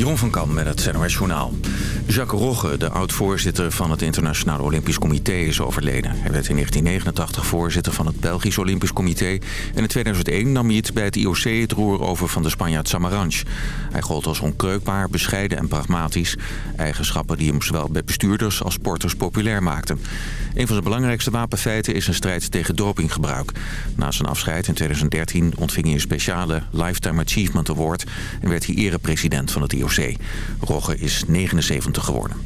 Jeroen van Kam met het NOS Journaal. Jacques Rogge, de oud-voorzitter van het Internationale Olympisch Comité, is overleden. Hij werd in 1989 voorzitter van het Belgisch Olympisch Comité... en in 2001 nam hij het bij het IOC het roer over van de Spanjaard Samaranch. Hij gold als onkreukbaar, bescheiden en pragmatisch. Eigenschappen die hem zowel bij bestuurders als sporters populair maakten. Een van zijn belangrijkste wapenfeiten is een strijd tegen dopinggebruik. Na zijn afscheid in 2013 ontving hij een speciale Lifetime Achievement Award... en werd hij erepresident van het IOC. Rogge is 79 geworden.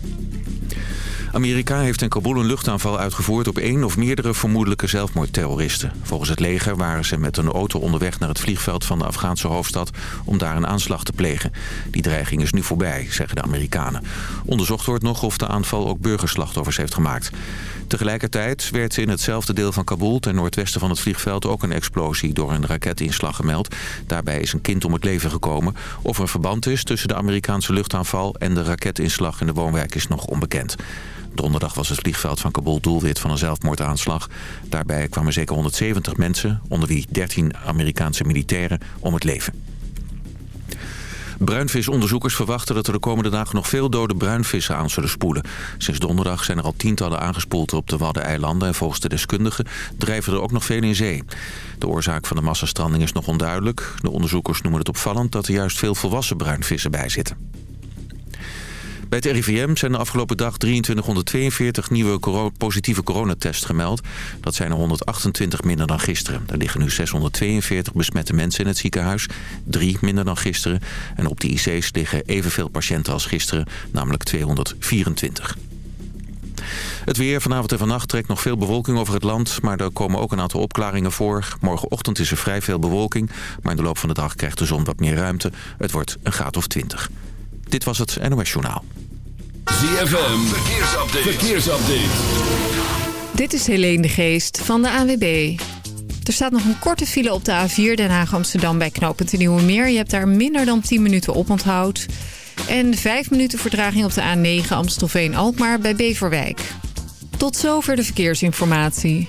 Amerika heeft in Kabul een luchtaanval uitgevoerd op één of meerdere vermoedelijke zelfmoordterroristen. Volgens het leger waren ze met een auto onderweg naar het vliegveld van de Afghaanse hoofdstad om daar een aanslag te plegen. Die dreiging is nu voorbij, zeggen de Amerikanen. Onderzocht wordt nog of de aanval ook burgerslachtoffers heeft gemaakt. Tegelijkertijd werd in hetzelfde deel van Kabul, ten noordwesten van het vliegveld, ook een explosie door een raketinslag gemeld. Daarbij is een kind om het leven gekomen. Of er verband is tussen de Amerikaanse luchtaanval en de raketinslag in de woonwijk is nog onbekend. Donderdag was het vliegveld van Kabul doelwit van een zelfmoordaanslag. Daarbij kwamen zeker 170 mensen, onder wie 13 Amerikaanse militairen, om het leven. Bruinvisonderzoekers verwachten dat er de komende dagen nog veel dode bruinvissen aan zullen spoelen. Sinds donderdag zijn er al tientallen aangespoeld op de Waddeneilanden en volgens de deskundigen drijven er ook nog veel in zee. De oorzaak van de massastranding is nog onduidelijk. De onderzoekers noemen het opvallend dat er juist veel volwassen bruinvissen bij zitten. Bij het RIVM zijn de afgelopen dag 2342 nieuwe positieve coronatests gemeld. Dat zijn er 128 minder dan gisteren. Er liggen nu 642 besmette mensen in het ziekenhuis. Drie minder dan gisteren. En op de IC's liggen evenveel patiënten als gisteren, namelijk 224. Het weer vanavond en vannacht trekt nog veel bewolking over het land... maar er komen ook een aantal opklaringen voor. Morgenochtend is er vrij veel bewolking... maar in de loop van de dag krijgt de zon wat meer ruimte. Het wordt een graad of 20. Dit was het NOS Journaal. ZFM, verkeersupdate. verkeersupdate. Dit is Helene de Geest van de ANWB. Er staat nog een korte file op de A4 Den Haag-Amsterdam bij knooppunt de Nieuwe Meer. Je hebt daar minder dan 10 minuten op onthoud. En 5 minuten vertraging op de A9 Amstelveen-Alkmaar bij Beverwijk. Tot zover de verkeersinformatie.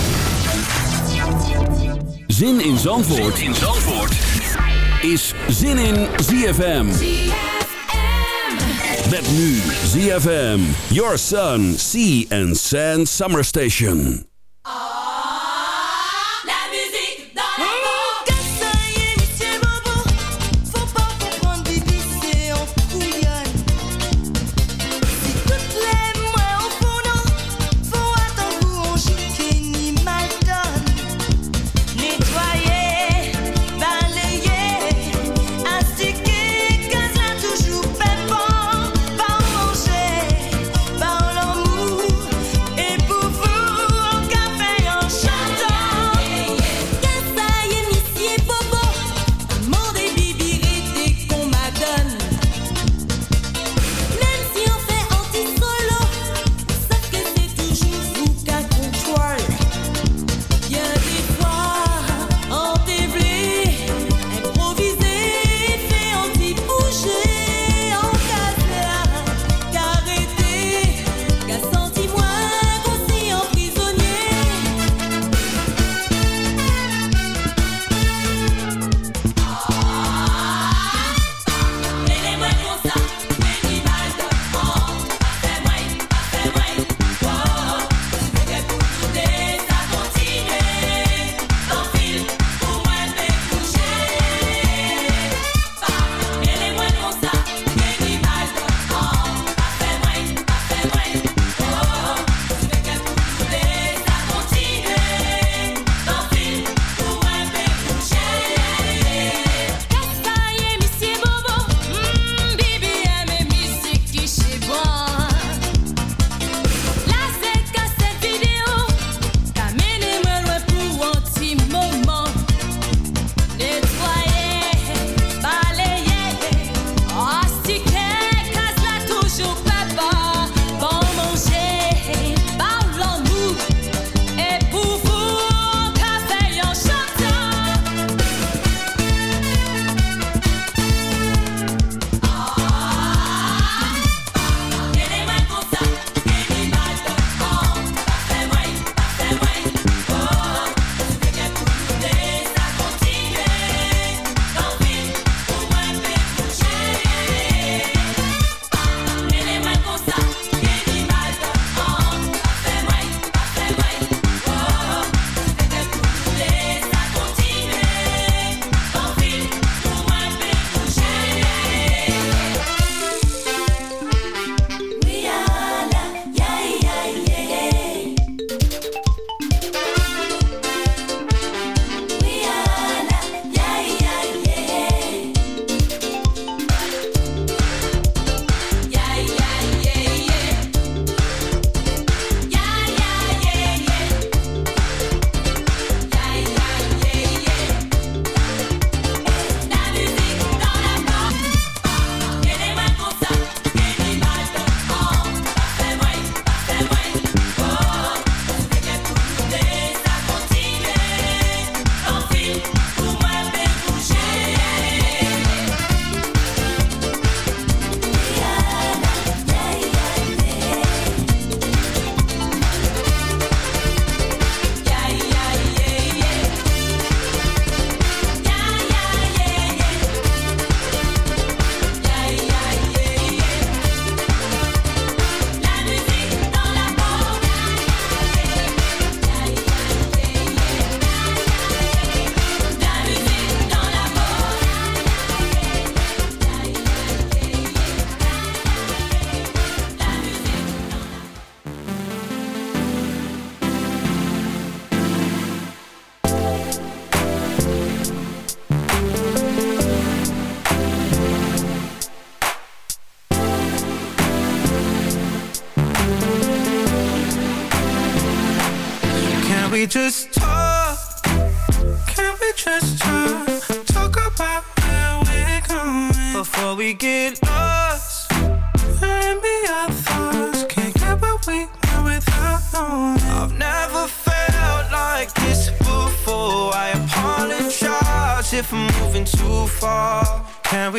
Zin in Zandvoort, in Zandvoort. is Zin in ZFM. Met nu ZFM, Your Sun, Sea and Sand Summer Station.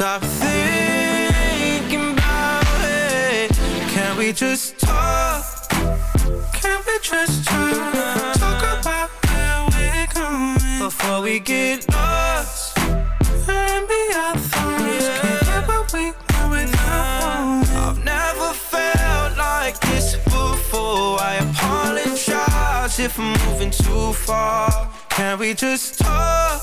Stop thinking about it. Can we just talk? Can we just talk? Talk about where we're going before we get lost. And be our thoughts. Can't get what we want without. I've never felt like this before. I apologize if I'm moving too far. Can we just talk?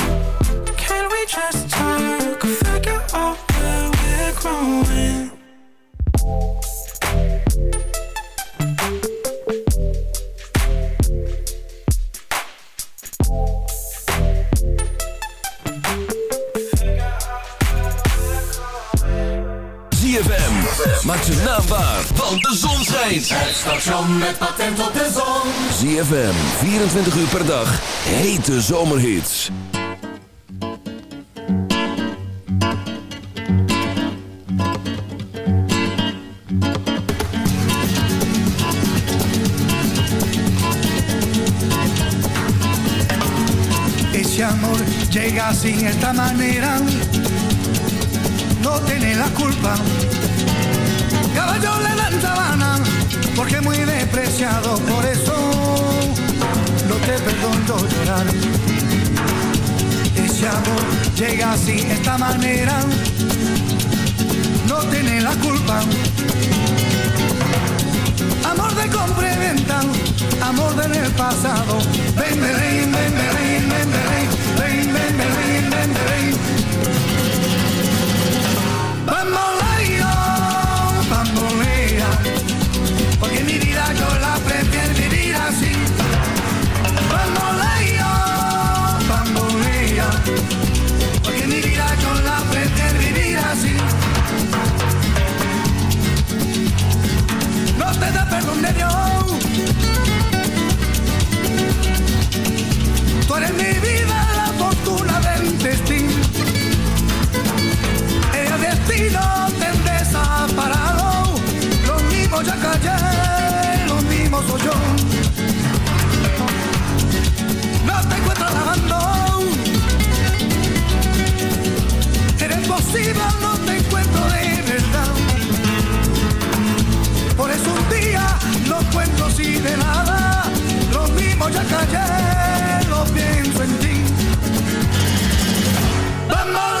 Maak zijn naam waar, want de zon schijnt. Het station met patent op de zon. ZFM, 24 uur per dag. Hete zomerhits. Ese amor llega de esta manera, no tiene la culpa. Caballo le dan sabana, porque muy despreciado, por eso no te perdono llorar. Ese amor llega así de esta manera, no tiene la culpa. Amor de compra y venta, amor del pasado. Ven, ven, ven, ven, ven, ven, ven, ven, ven, ven, ven, ven, ven. Bamboleo, No te encuentro de verdad. Por eso un día no cuento así de nada. Lo mismo ya callé, lo pienso en ti. Bambolea,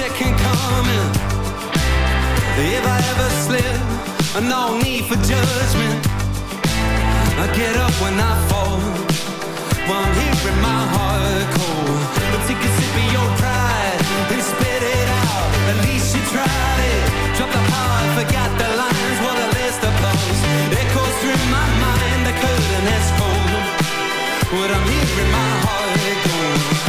second coming. If I ever slip, no need for judgment. I get up when I fall. What I'm hearing, my heart cold. But take a sip of your pride And spit it out. At least you tried it. Drop the heart, forgot the lines What a list of blows Echoes through my mind The curtain is cold What I'm hearing, my heart cold.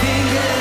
King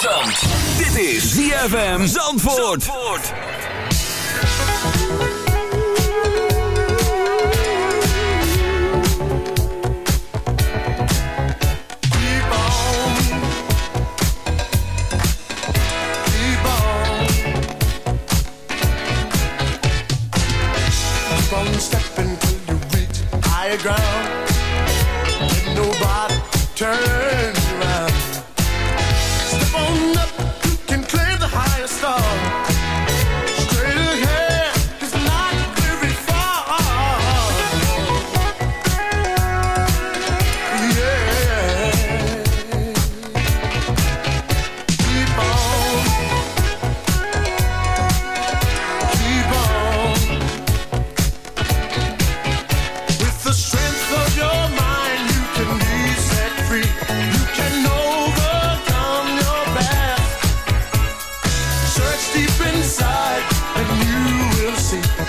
Zandvoort. Dit is ZFM Zandvoort. see.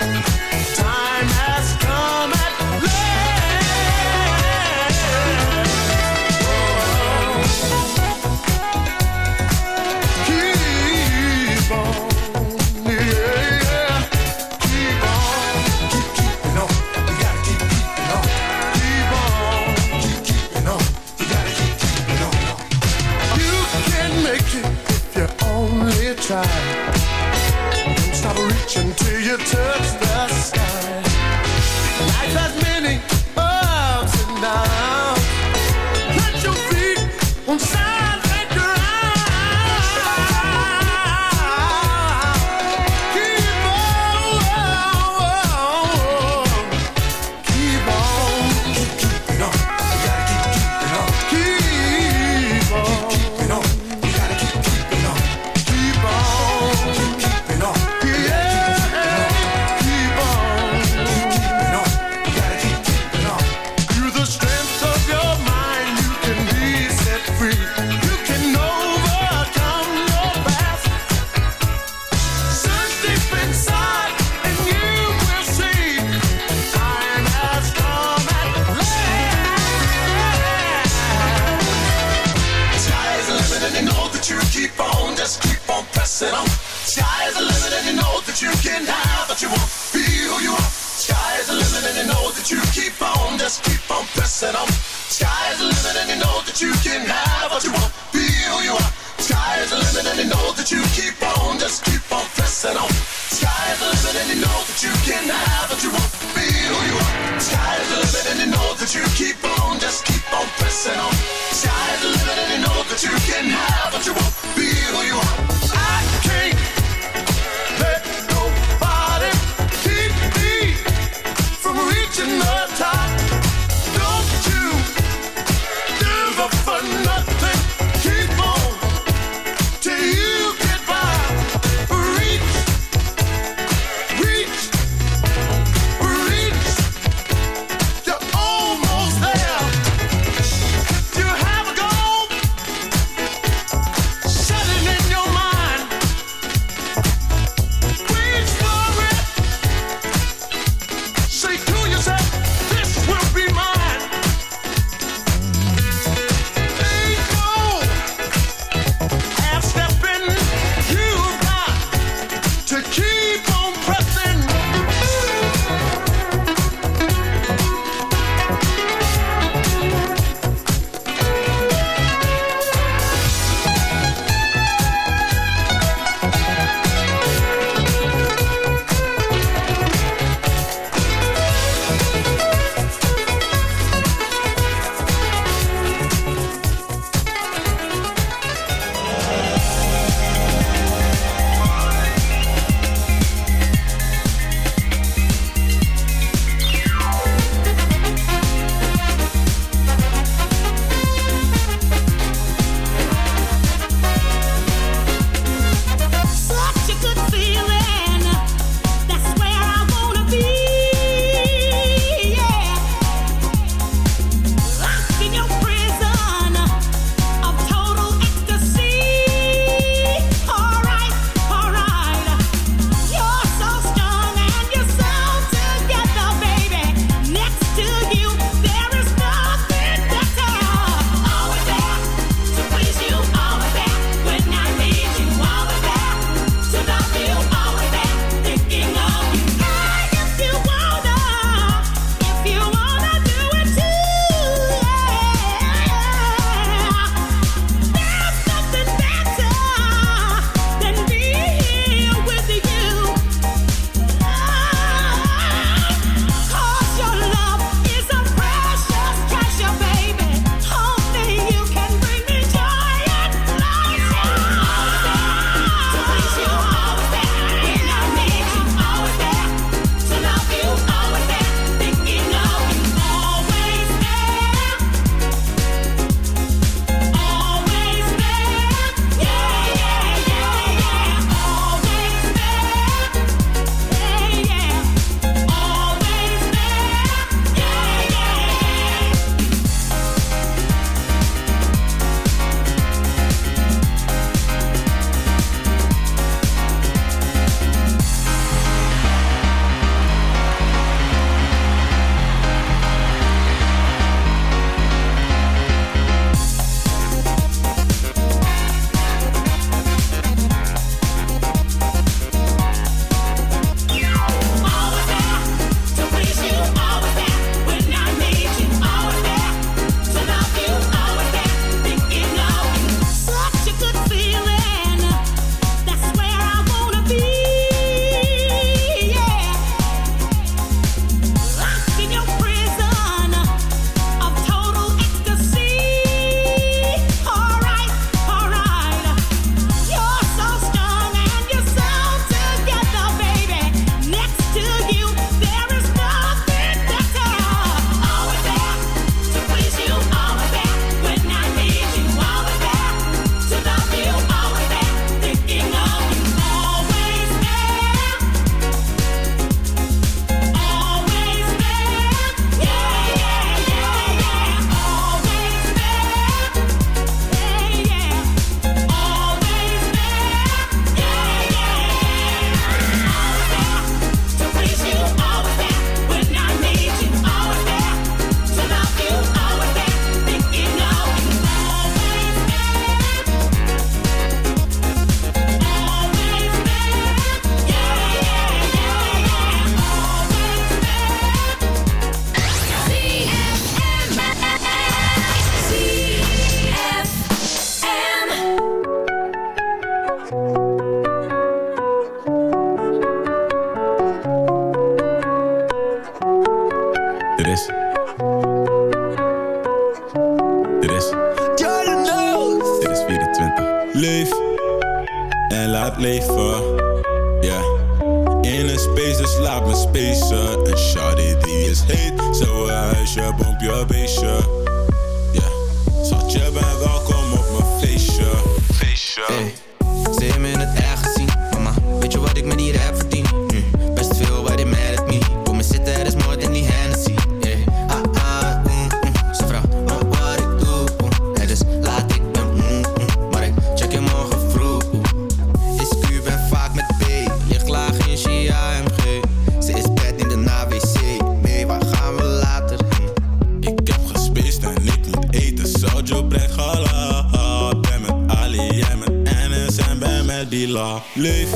leef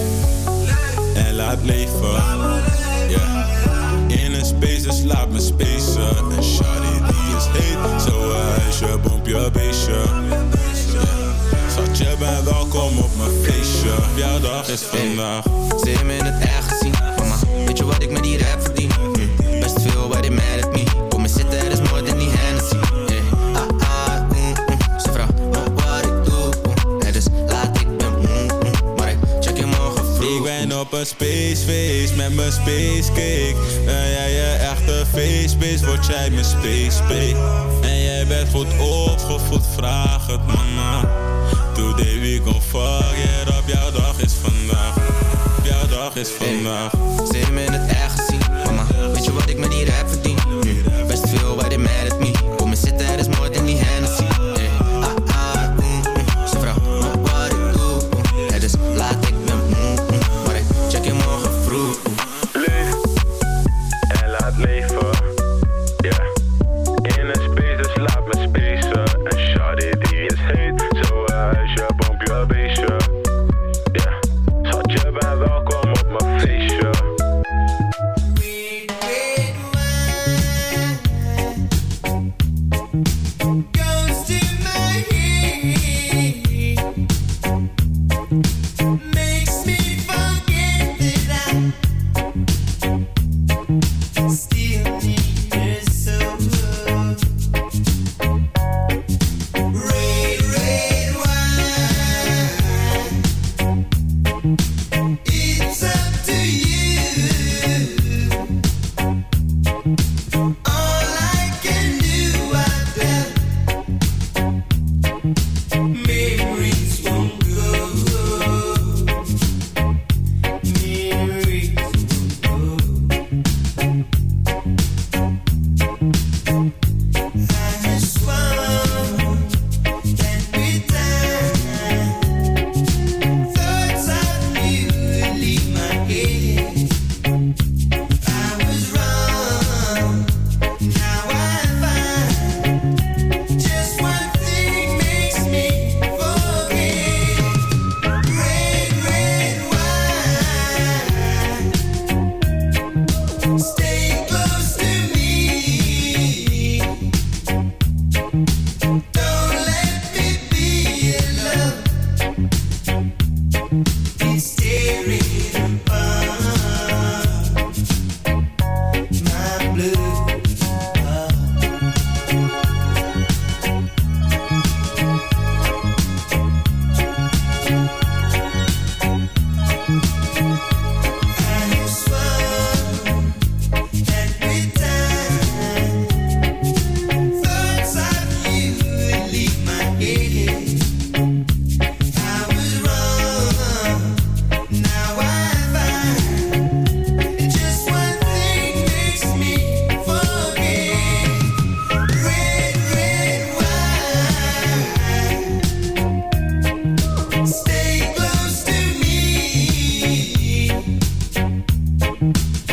en laat leven. In een space, dus slaap me spacer. Een shawty die is heet, zo huisje, bomp je beestje. Zat je bij welkom op mijn feestje. Jouw dag is vandaag. Zeem in het echt gezien, mama. Weet je wat ik met die rap spaceface, met mijn spacecake. En jij je echte facebase, word jij mijn spacebake. En jij bent goed opgevoed, vraag het mama. Today we week fuck it up, jouw dag is vandaag. Jouw dag is vandaag.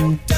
Bye.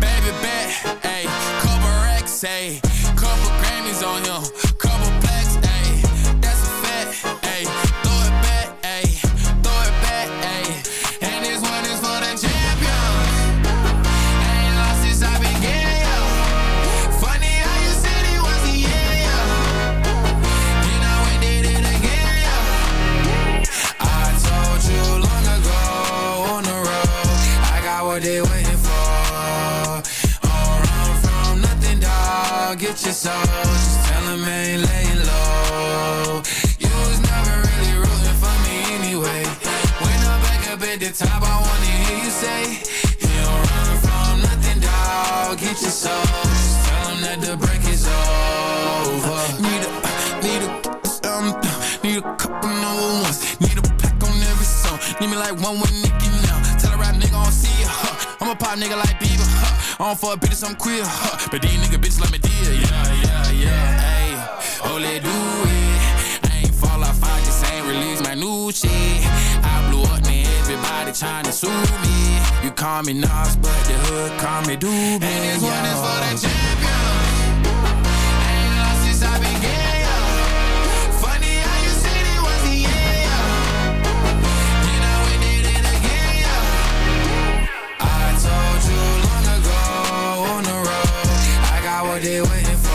Baby bet, ayy, couple racks, ayy, soul. Just tell 'em ain't laying low. You was never really rooting for me anyway. When I'm back up at the top, I wanna hear you say, You don't run from nothing, dog. Get your soul. Just tell 'em that the break is over. Need a, need a, um, need a couple number ones. Need a pack on every song. Need me like one with Nicky now. Tell a rap nigga I don't see ya, huh. I'm a pop nigga like Bieber, huh. I don't fuck bitches, I'm queer, huh. But these nigga bitches like me everybody tryna sue me. You call me Nas, but the hood call me Doobie. And this one is for the champion. Ain't lost since I yo. Funny how you said it was the yeah, yo. You know we did it again, yo. I told you long ago on the road, I got what they waiting for.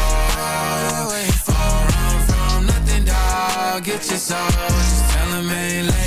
From nothing, dog. Get your soul. Just tell 'em ain't laying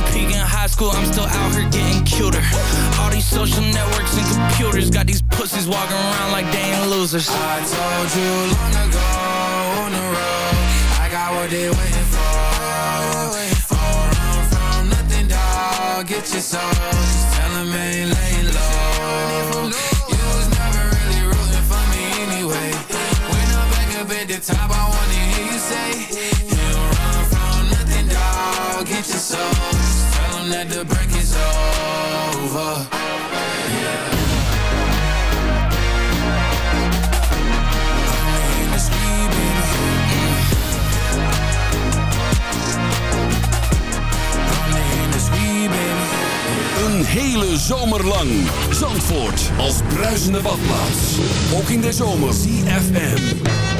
didn't peak in high school, I'm still out here getting cuter. All these social networks and computers got these pussies walking around like they ain't losers. I told you long ago on the road, I got what they waiting for. Oh, run from nothing, dog. Get your soul. Just tell 'em ain't laying low. You was never really rooting for me anyway. When I'm back up at the top, I wanna hear you say, You run from nothing, dog. Get your soul. The break is over. Een hele zomer lang. Zandvoort als bruisende badplaats. Ook in de zomer. CFM.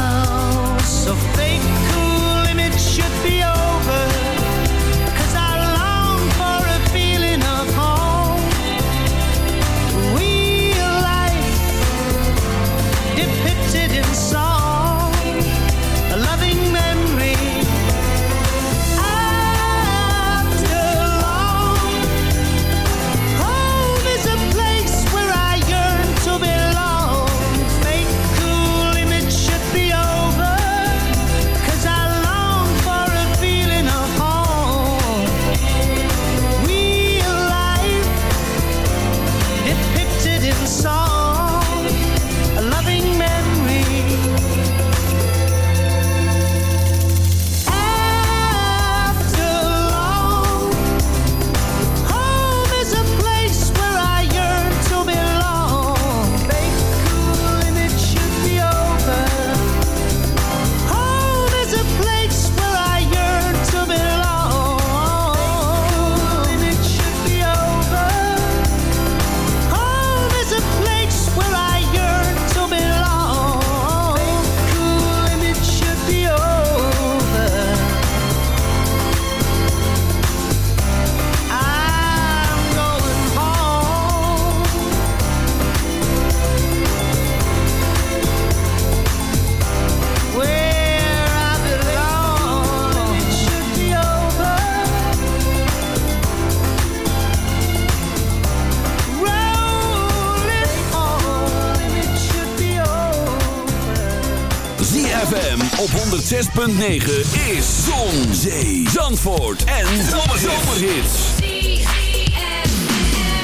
9 is Zon, Zee, Zandvoort en Zomerhits. Zomerhits.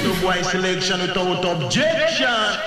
The selection without objection.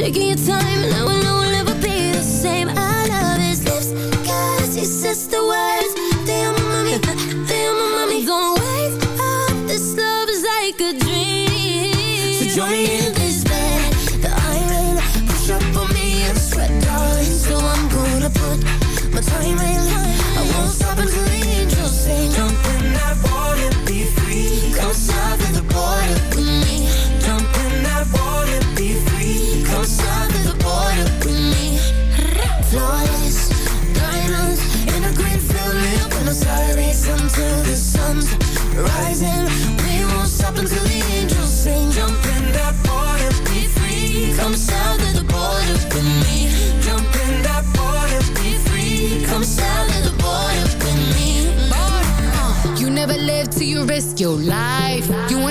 taking your time, and I will know we'll never be the same. I love his lips, cause he says the words. Te amo, mami, te amo, mami. Don't wake up, this love is like a dream. So join me in this bed that I'm. Push up on me and sweat, darling. So I'm gonna put my time in. I won't stop until rising. We won't stop until the angels sing. Jump in that be free. Come the border with me. Jump in that be free. Come the border with me. You never live till you risk your life.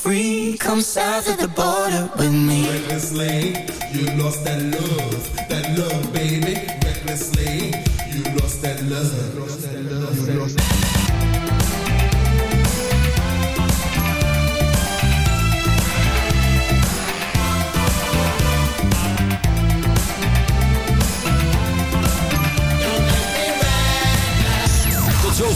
free. Come south of the border with me. Recklessly, you lost that love, that love, baby. Recklessly, you lost that love. You Lost that love. You lost Tot